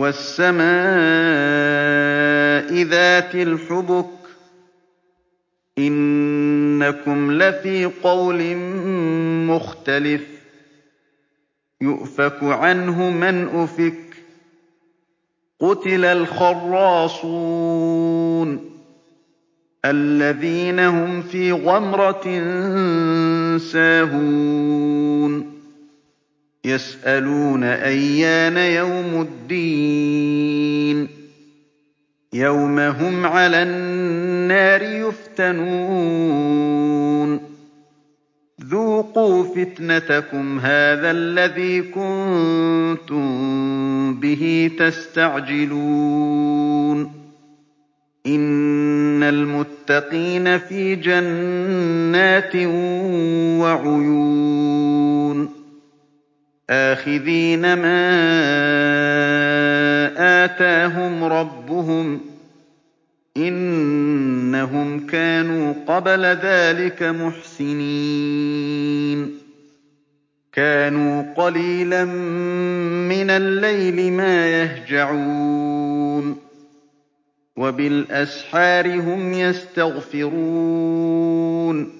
وَالسَّمَاءِ ذَاتِ الْحُبُكِ إِنَّكُمْ لَفِي قَوْلٍ مُّخْتَلِفٍ يُؤْفَكُ عَنْهُ مَنْ أُفِكَ قُتِلَ الْخَرَّاصُونَ الَّذِينَ هُمْ فِي غَمْرَةٍ سَاهُونَ يَسْأَلُونَ أَيَّانَ يَوْمُ الدِّينِ. يَوْمَ هُمْ عَلَى النَّارِ يُفْتَنُونَ. ذُوقُوا فِتْنَتَكُمْ هَٰذَا الَّذِي كُنتُم بِهِ تَسْتَعْجِلُونَ. إِنَّ الْمُتَّقِينَ فِي جَنَّاتٍ وَعُيُونٍ. آخِذِينَ مَا آتَاهُمْ رَبُّهُمْ ۚ إِنَّهُمْ كَانُوا قَبْلَ ذَٰلِكَ مُحْسِنِينَ. كَانُوا قَلِيلًا مِّنَ اللَّيْلِ مَا يَهْجَعُونَ. وَبِالْأَسْحَارِ هُمْ يَسْتَغْفِرُونَ.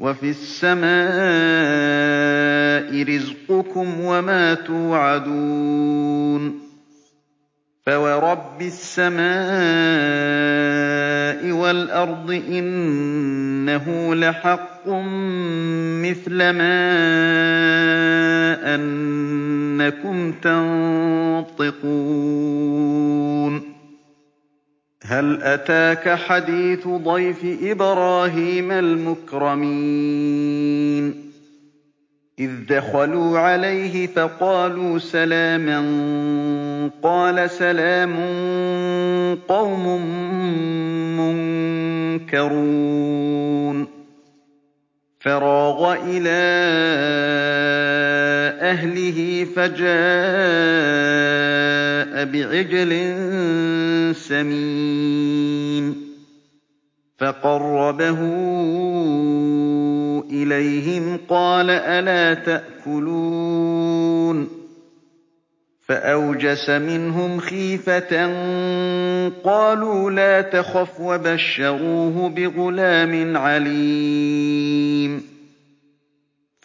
وَفِي السَّمَاءِ رِزْقُكُمْ وَمَا تُوعَدُونَ فَوَرَبِّ السَّمَاءِ وَالْأَرْضِ إِنَّهُ لَحَقٌّ مِّثْلَ مَا أَنَّكُمْ تَنطِقُونَ هَلْ أَتَاكَ حَدِيثُ ضَيْفِ إِبْرَاهِيمَ الْمُكْرَمِينَ؟ إِذْ دَخَلُوا عَلَيْهِ فَقَالُوا سَلَامًا قَالَ سَلَامٌ قَوْمٌ مُّنكَرُونَ. فَرَاغَ إِلَىٰ أَهْلِهِ فَجَاءَ بِعِجْلٍ سَمِينٍ فَقَرَّبَهُ إِلَيْهِمْ قَالَ أَلَا تَأْكُلُونَ فَأَوْجَسَ مِنْهُمْ خِيفَةً قَالُوا لَا تَخَفْ وَبَشَّرُوهُ بِغُلَامٍ عَلِيمٍ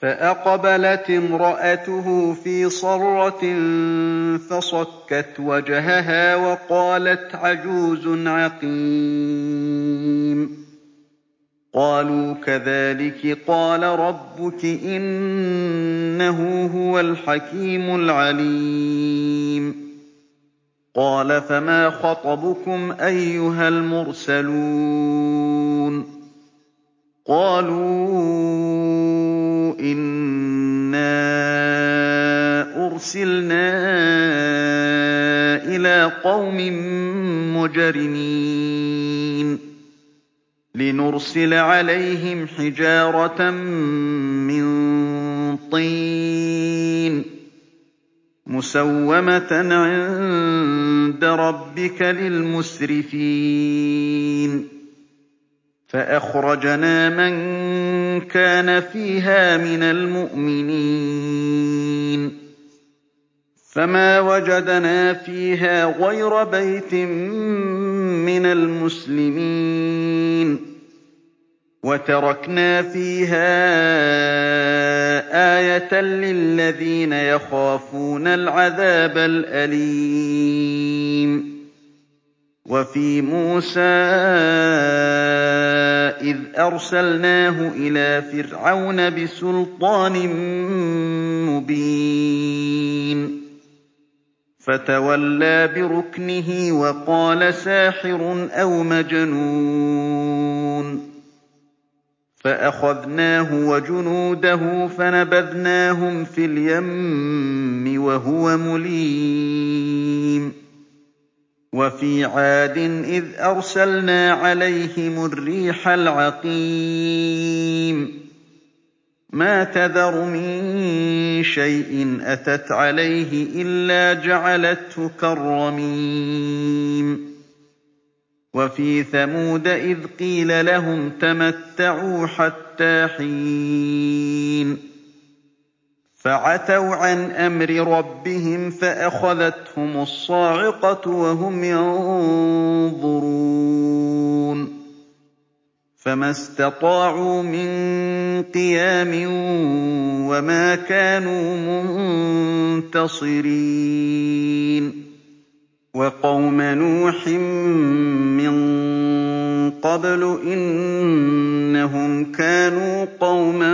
فَأَقْبَلَتِ امْرَأَتُهُ فِي صَرَّةٍ فَصَكَّتْ وَجْهَهَا وَقَالَتْ عَجُوزٌ عَقِيمٌ. قَالُوا كَذَٰلِكِ قَالَ رَبُّكِ ۖ إِنَّهُ هُوَ الْحَكِيمُ الْعَلِيمُ. قَالَ فَمَا خَطْبُكُمْ أَيُّهَا الْمُرْسَلُونَ؟ قَالُوا إِنَّا أُرْسِلْنَا إِلَىٰ قَوْمٍ مُّجْرِمِينَ لِنُرْسِلَ عَلَيْهِمْ حِجَارَةً مِّن طِينٍ مُّسَوَّمَةً عِندَ رَبِّكَ لِلْمُسْرِفِينَ فَأَخْرَجْنَا مَن كَانَ فِيهَا مِنَ الْمُؤْمِنِينَ. فَمَا وَجَدْنَا فِيهَا غَيْرَ بَيْتٍ مِّنَ الْمُسْلِمِينَ. وَتَرَكْنَا فِيهَا آيَةً لِّلَّذِينَ يَخَافُونَ الْعَذَابَ الْأَلِيمَ. وَفِي مُوسَىٰ إِذْ أَرْسَلْنَاهُ إِلَىٰ فِرْعَوْنَ بِسُلْطَانٍ مُّبِينٍ فَتَوَلَّىٰ بِرُكْنِهِ وَقَالَ سَاحِرٌ أَوْ مَجْنُونٌ فَأَخَذْنَاهُ وَجُنُودَهُ فَنَبَذْنَاهُمْ فِي الْيَمِّ وَهُوَ مُلِيمٌ وَفِي عَادٍ إِذْ أَرْسَلْنَا عَلَيْهِمُ الرِّيحَ الْعَقِيمَ. مَا تَذَرُ مِن شَيْءٍ أَتَتْ عَلَيْهِ إِلَّا جَعَلَتْهُ كَالرَّمِيمِ وَفِي ثَمُودَ إِذْ قِيلَ لَهُمْ تَمَتَّعُوا حَتَّىٰ حِينٍ. فَعَتَوْا عَنْ أَمْرِ رَبِّهِمْ فَأَخَذَتْهُمُ الصَّاعِقَةُ وَهُمْ يَنظُرُونَ. فَمَا اسْتَطَاعُوا مِن قِيَامٍ وَمَا كَانُوا مُنتَصِرِينَ. وَقَوْمَ نُوحٍ مِّن قَبْلُ ۖ إِنَّهُمْ كَانُوا قَوْمًا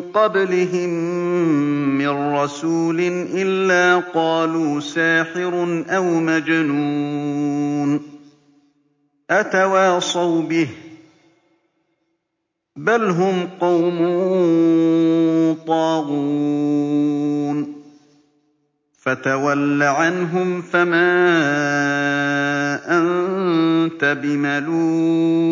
قَبْلِهِم مِّن رَّسُولٍ إِلَّا قَالُوا سَاحِرٌ أَوْ مَجْنُونٌ أَتَوَاصَوْا بِهِ ۚ بَلْ هُمْ قَوْمٌ طَاغُونَ فَتَوَلَّ عَنْهُمْ فَمَا أَنتَ بِمَلُومٍ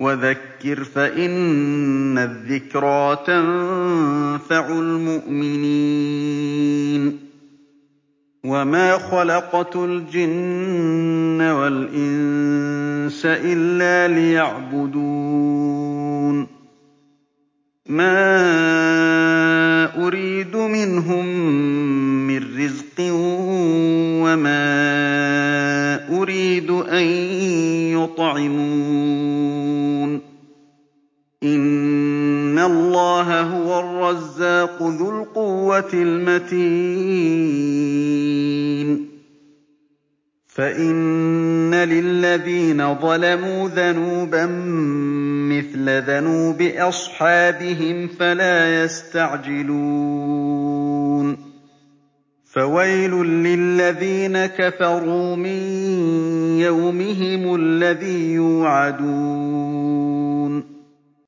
وَذَكِّرْ فَإِنَّ الذِّكْرَىٰ تَنفَعُ الْمُؤْمِنِينَ. وَمَا خَلَقْتُ الْجِنَّ وَالْإِنسَ إِلَّا لِيَعْبُدُونِ. مَا أُرِيدُ مِنْهُم يُطْعِمُونِ ۚ. إِنَّ اللَّهَ هُوَ الرَّزَّاقُ ذُو الْقُوَّةِ الْمَتِينُ. فَإِنَّ لِلَّذِينَ ظَلَمُوا ذَنُوبًا مِّثْلَ ذَنُوبِ أَصْحَابِهِمْ فَلَا يَسْتَعْجِلُونِ. فَوَيْلٌ لِّلَّذِينَ كَفَرُوا مِن يَوْمِهِمُ الَّذِي يُوعَدُونَ.